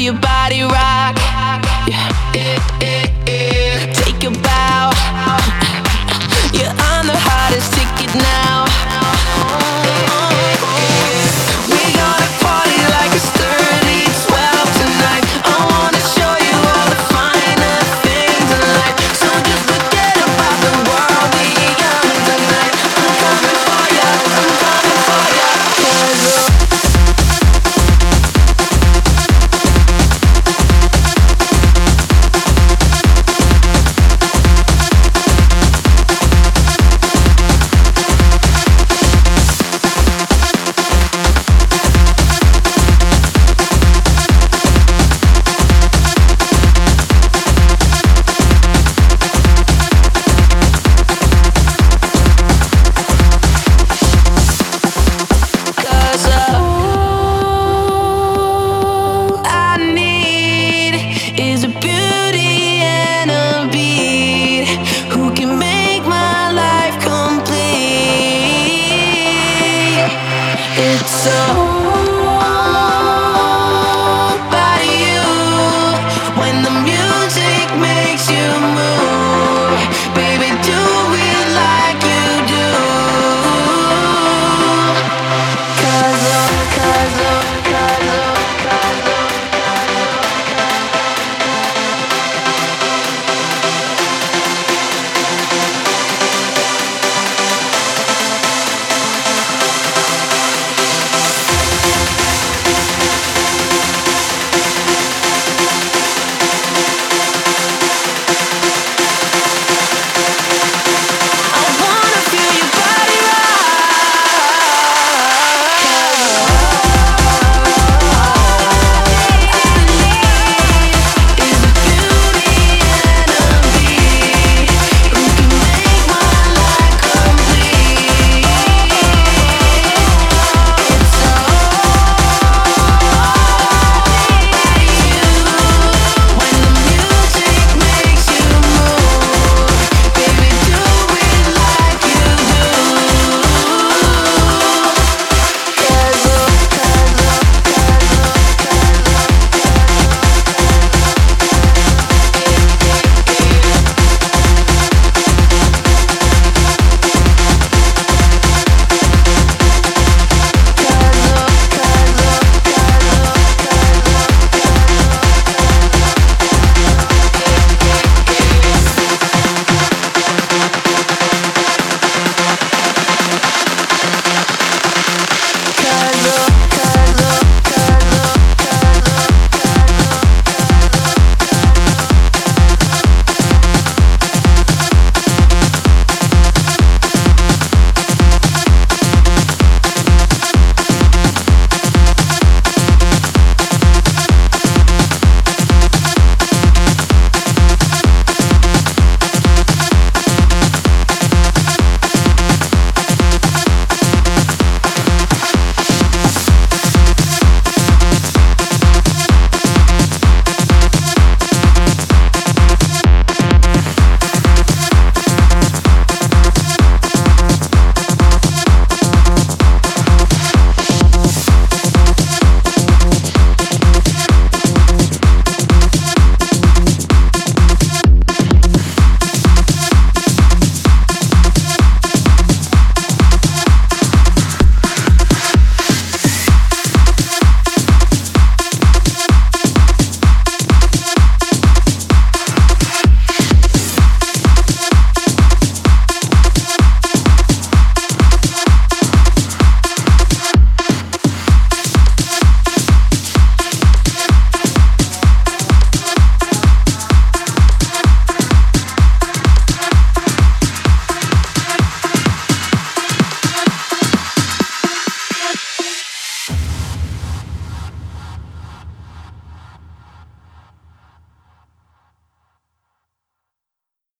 your body right.